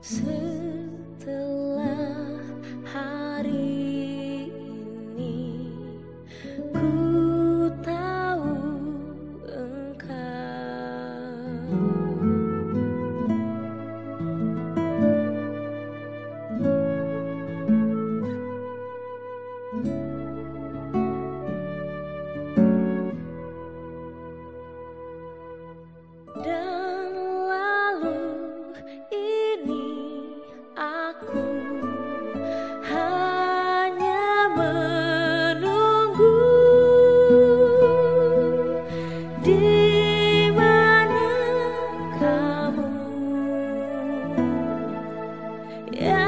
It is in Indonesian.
Setelah hari ini ku tahu engkau di mana kamu? Yang